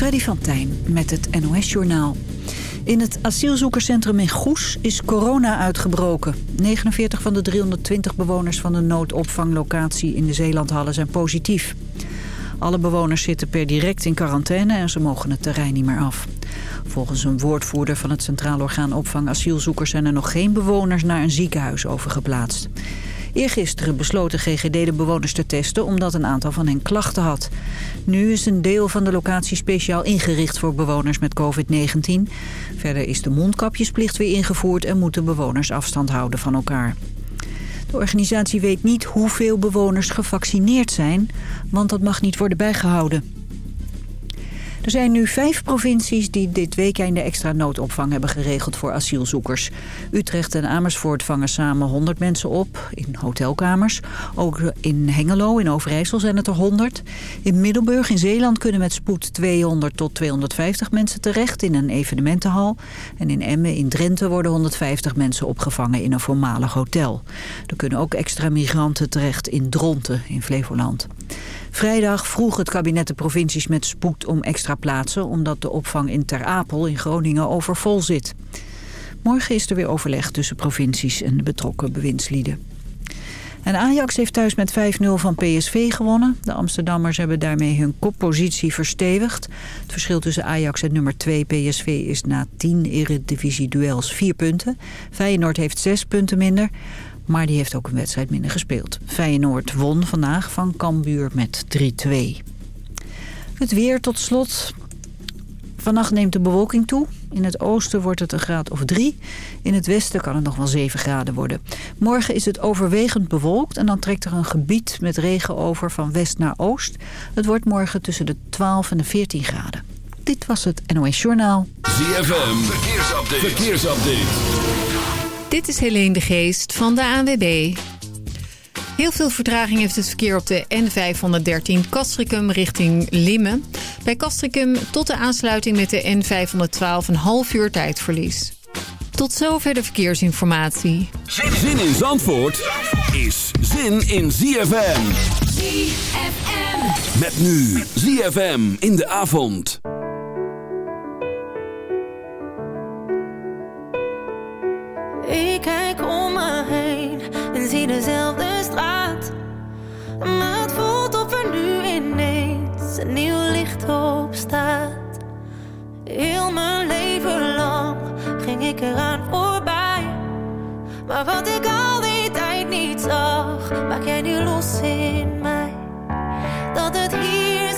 Freddy van Tijn met het NOS-journaal. In het asielzoekerscentrum in Goes is corona uitgebroken. 49 van de 320 bewoners van de noodopvanglocatie in de Zeelandhallen zijn positief. Alle bewoners zitten per direct in quarantaine en ze mogen het terrein niet meer af. Volgens een woordvoerder van het Centraal Orgaan Opvang Asielzoekers... zijn er nog geen bewoners naar een ziekenhuis overgeplaatst. Eergisteren besloten GGD de bewoners te testen omdat een aantal van hen klachten had. Nu is een deel van de locatie speciaal ingericht voor bewoners met COVID-19. Verder is de mondkapjesplicht weer ingevoerd en moeten bewoners afstand houden van elkaar. De organisatie weet niet hoeveel bewoners gevaccineerd zijn, want dat mag niet worden bijgehouden. Er zijn nu vijf provincies die dit weekend de extra noodopvang hebben geregeld voor asielzoekers. Utrecht en Amersfoort vangen samen 100 mensen op in hotelkamers. Ook in Hengelo in Overijssel zijn het er 100. In Middelburg in Zeeland kunnen met spoed 200 tot 250 mensen terecht in een evenementenhal. En in Emmen in Drenthe worden 150 mensen opgevangen in een voormalig hotel. Er kunnen ook extra migranten terecht in Dronten in Flevoland. Vrijdag vroeg het kabinet de provincies met spoed om extra plaatsen... omdat de opvang in Ter Apel in Groningen overvol zit. Morgen is er weer overleg tussen provincies en de betrokken bewindslieden. En Ajax heeft thuis met 5-0 van PSV gewonnen. De Amsterdammers hebben daarmee hun koppositie verstevigd. Het verschil tussen Ajax en nummer 2 PSV is na 10 eredivisie-duels 4 punten. Feyenoord heeft 6 punten minder. Maar die heeft ook een wedstrijd minder gespeeld. Feyenoord won vandaag van Cambuur met 3-2. Het weer tot slot. Vannacht neemt de bewolking toe. In het oosten wordt het een graad of 3. In het westen kan het nog wel 7 graden worden. Morgen is het overwegend bewolkt en dan trekt er een gebied met regen over van west naar oost. Het wordt morgen tussen de 12 en de 14 graden. Dit was het NOS Journaal. ZFM, verkeersupdate. verkeersupdate. Dit is Helene de Geest van de ANWB. Heel veel vertraging heeft het verkeer op de N513 Castricum richting Limmen. Bij Castricum tot de aansluiting met de N512 een half uur tijdverlies. Tot zover de verkeersinformatie. Zin in Zandvoort is zin in ZFM. ZFM. Met nu ZFM in de avond. Ik kijk om me heen en zie dezelfde straat. Maar het voelt of er nu ineens een nieuw licht op staat. Heel mijn leven lang ging ik eraan voorbij. Maar wat ik al die tijd niet zag, maak jij nu los in mij. Dat het hier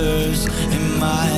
in my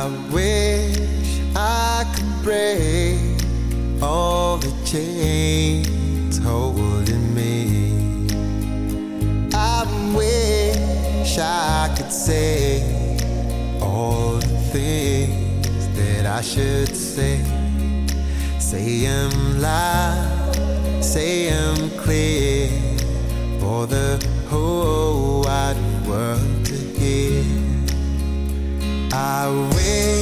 I wish I could break all the chains holding me. I wish I could say all the things that I should say. Say I'm loud, say I'm clear for the whole wide world. I wish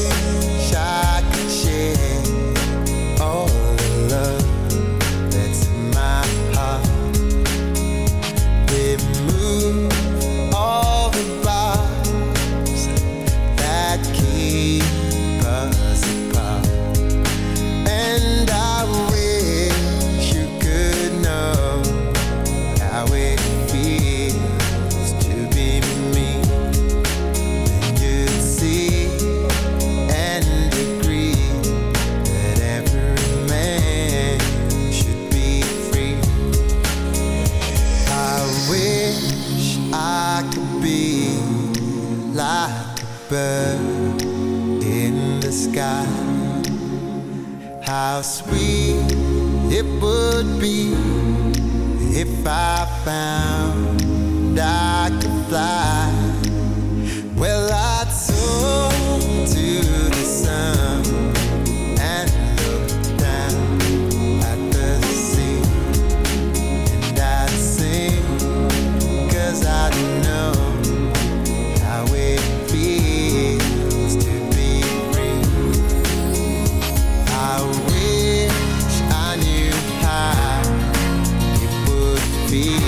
how sweet it would be if I found I could fly. Be.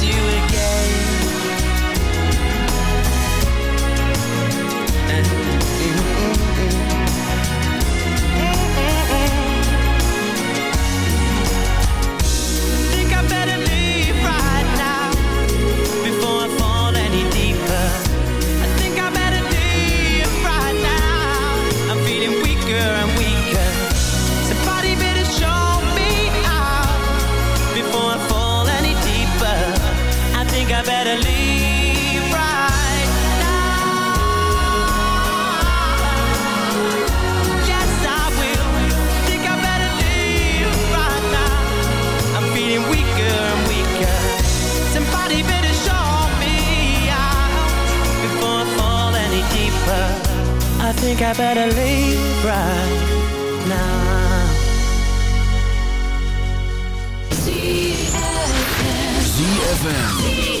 think I better leave right now. ZFM. ZFM.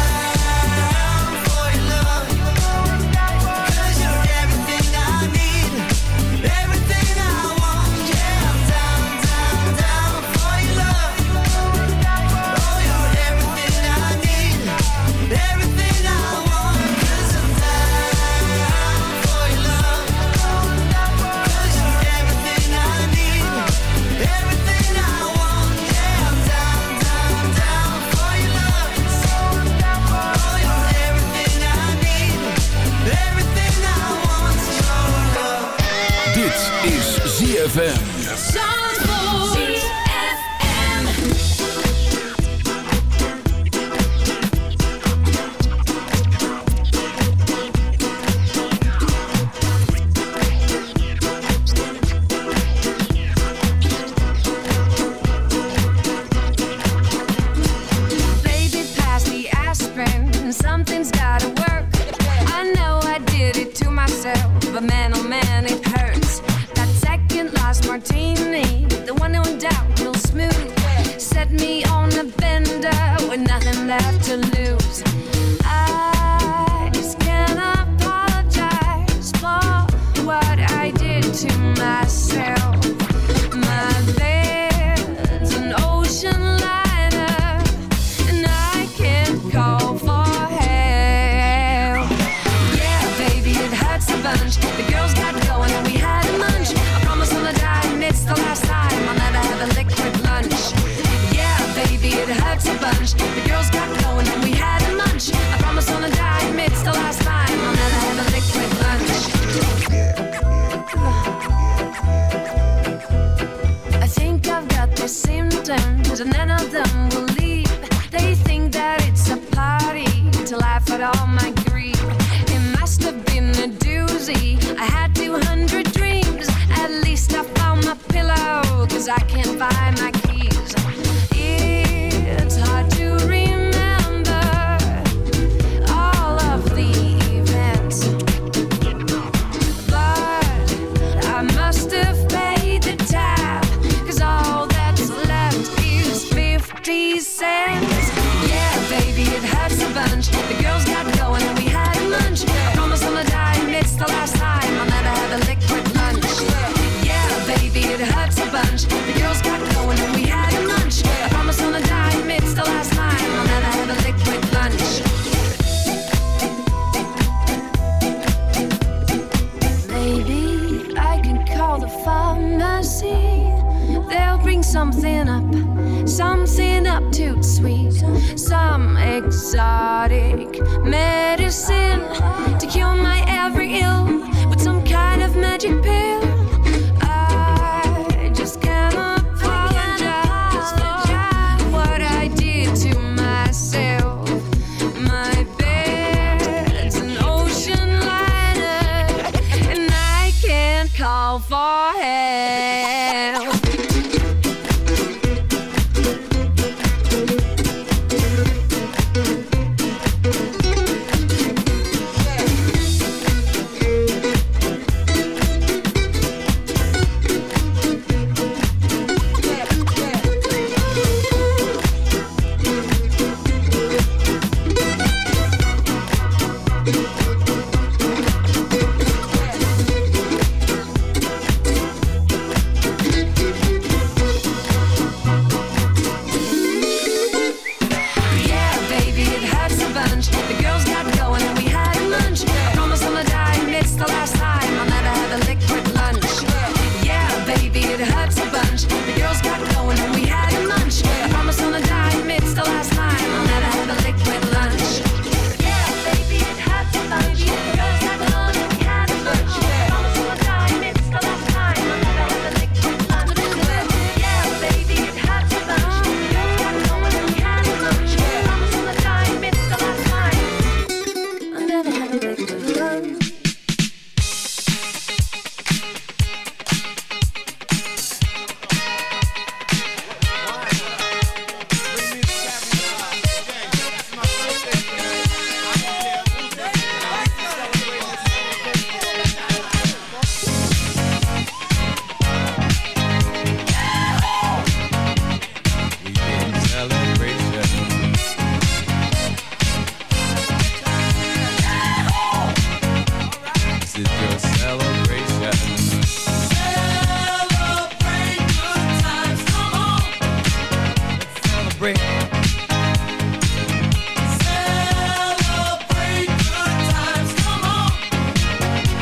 ZFM. revenge.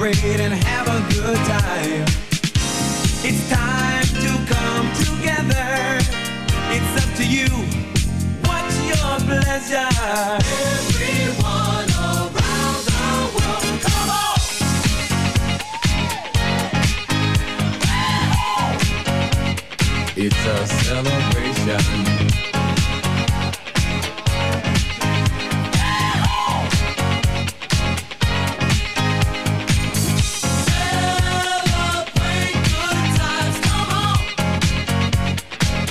Celebrate and have a good time. It's time to come together. It's up to you. What's your pleasure? Everyone around the world, come on. It's a celebration.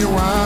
you out.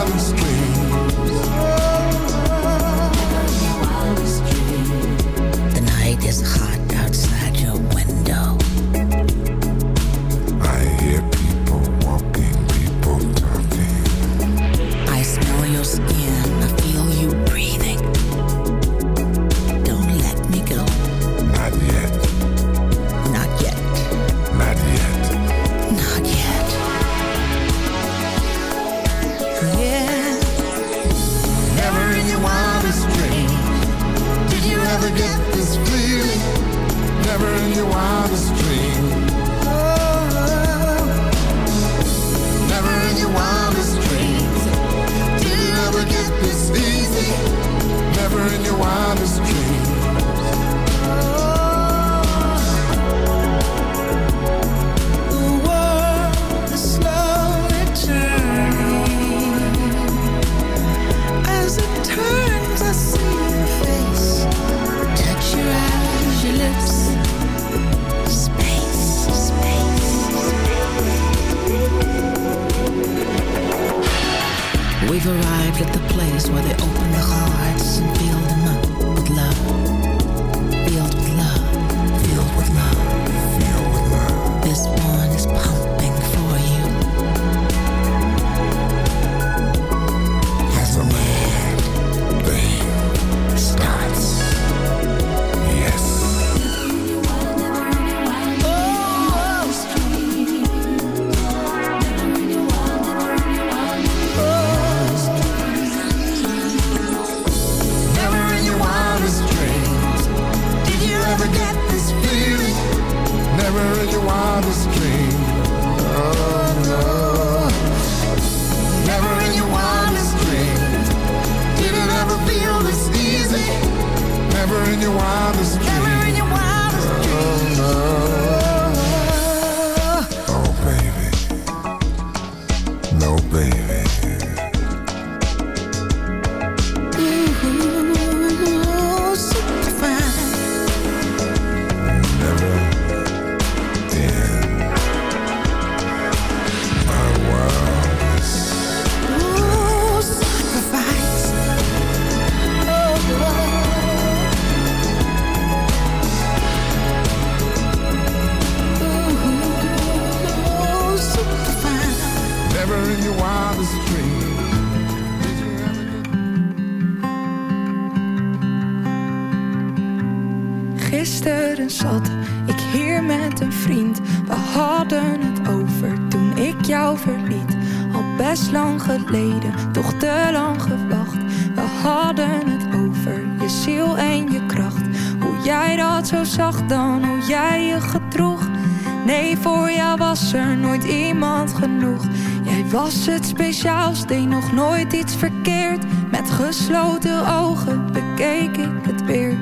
Het speciaals, deed nog nooit iets verkeerd. Met gesloten ogen bekeek ik het weer.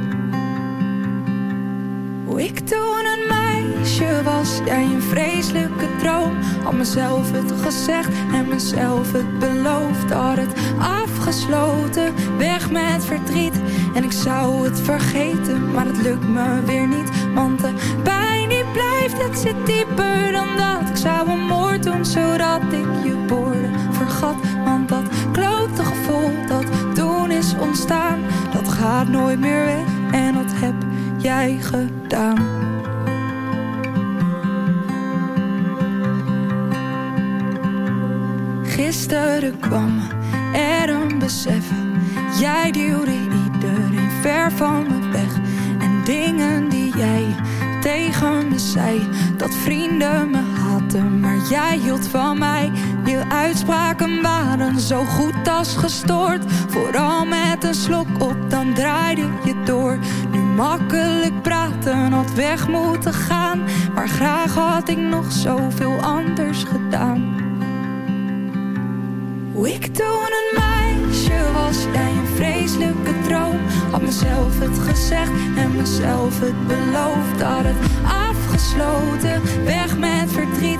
Hoe ik toen een meisje was, jij een vreselijke droom. Had mezelf het gezegd en mezelf het beloofd. Had het afgesloten, weg met verdriet. En ik zou het vergeten, maar het lukt me weer niet. Want de pijn die blijft, het zit dieper dan dat. Ik zou een moord doen, zodat ik je woorden Want dat klote gevoel dat toen is ontstaan, dat gaat nooit meer weg. En dat heb jij gedaan. Gisteren kwam er een besef. Jij duwde iedereen ver van me weg. En dingen die jij tegen me zei. Dat vrienden me haten, maar jij hield van mij. Je uitspraken waren zo goed als gestoord. Vooral met een slok op, dan draaide je door. Nu makkelijk praten, had weg moeten gaan. Maar graag had ik nog zoveel anders gedaan. Hoe ik toen een meisje was, jij een vreselijke droom. Had mezelf het gezegd en mezelf het beloofd. Had het afgesloten, weg met verdriet.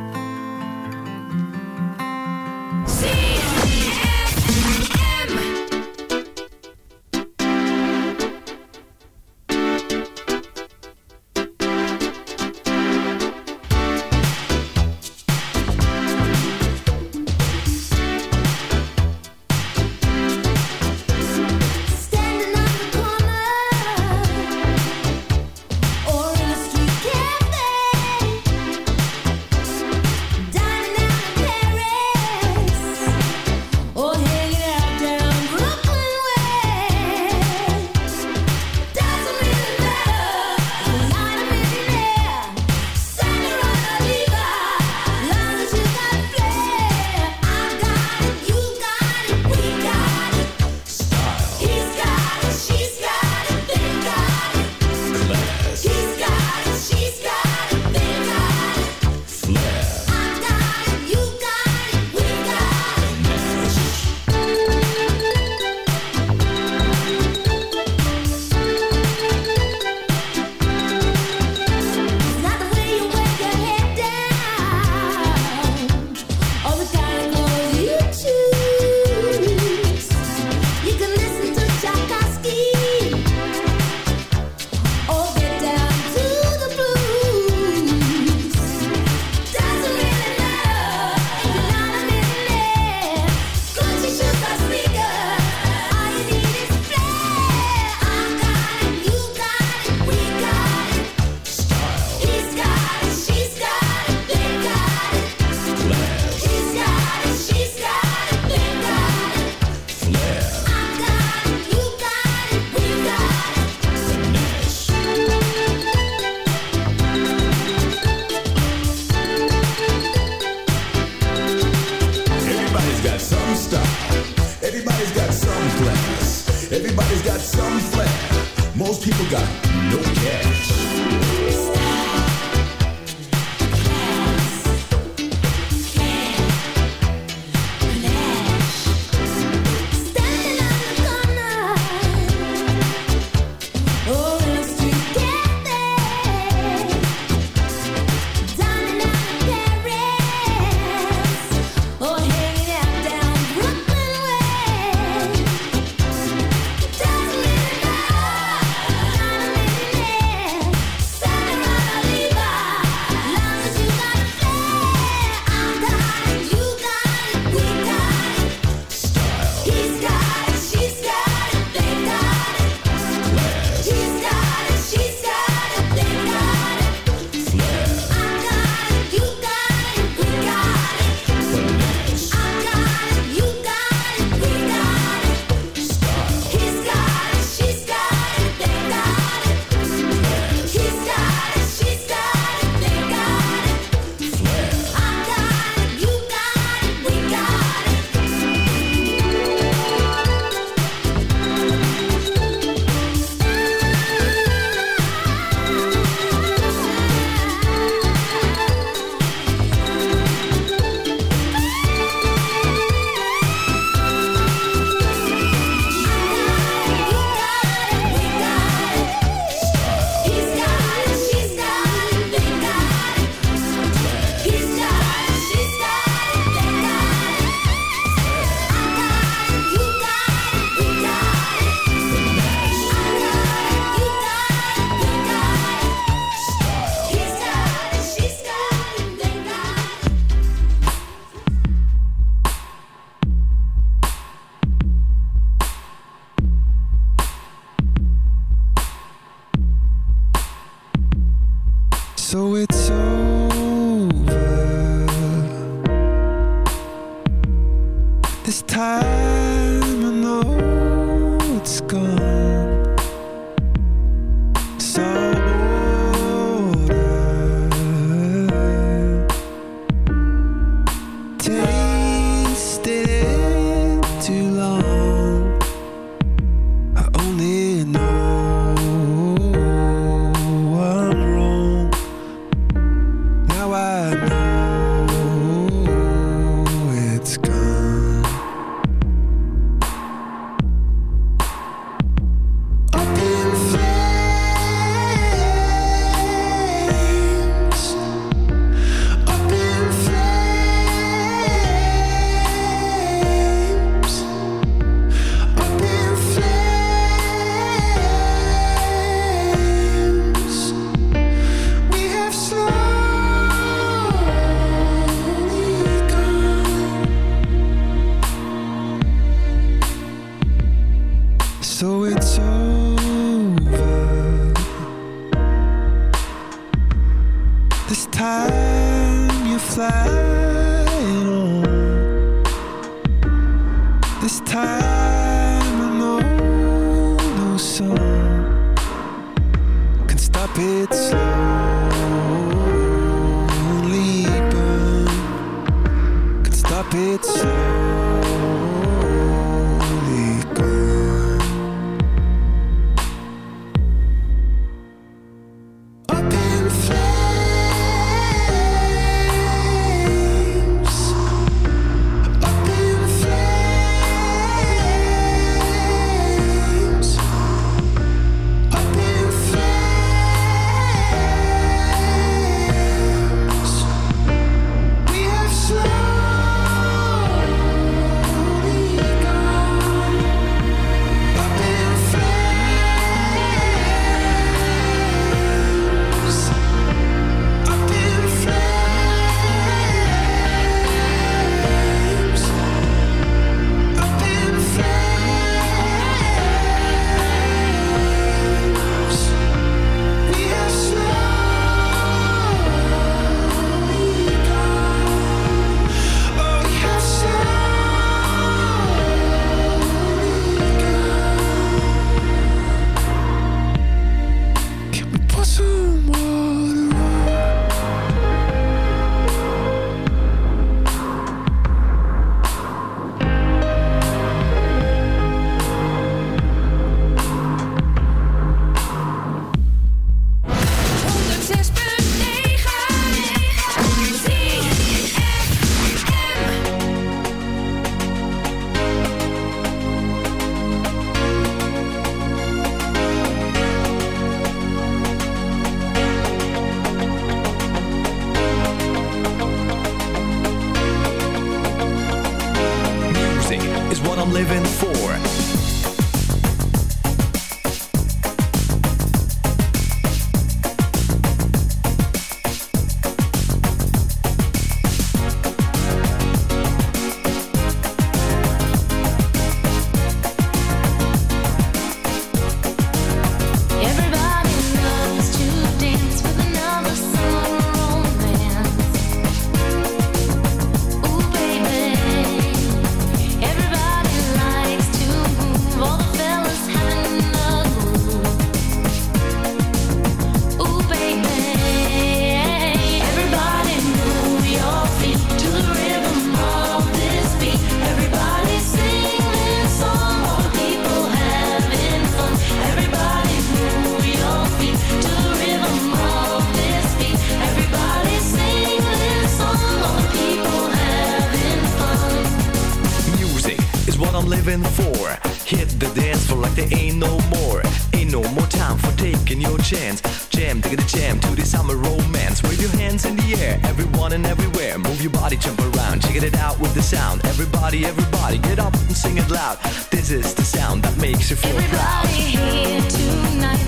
everybody, everybody, get up and sing it loud. This is the sound that makes you feel everybody proud. Everybody here tonight.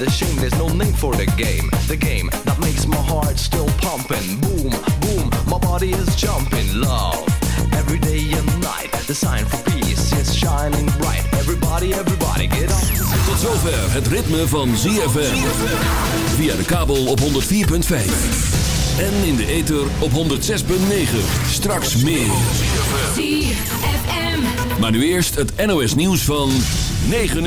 Not ashamed, there's no name for the game. The game that makes my heart still pumping. Boom, boom, my body is jumping. Love, every day and night. The sign for peace is shining bright. Everybody, everybody, get up. Tot zover het ritme van ZFM. Via de kabel op 104.5. En in de ether op 106.9. Straks meer. ZFM. Maar nu eerst het NOS nieuws van 9 uur.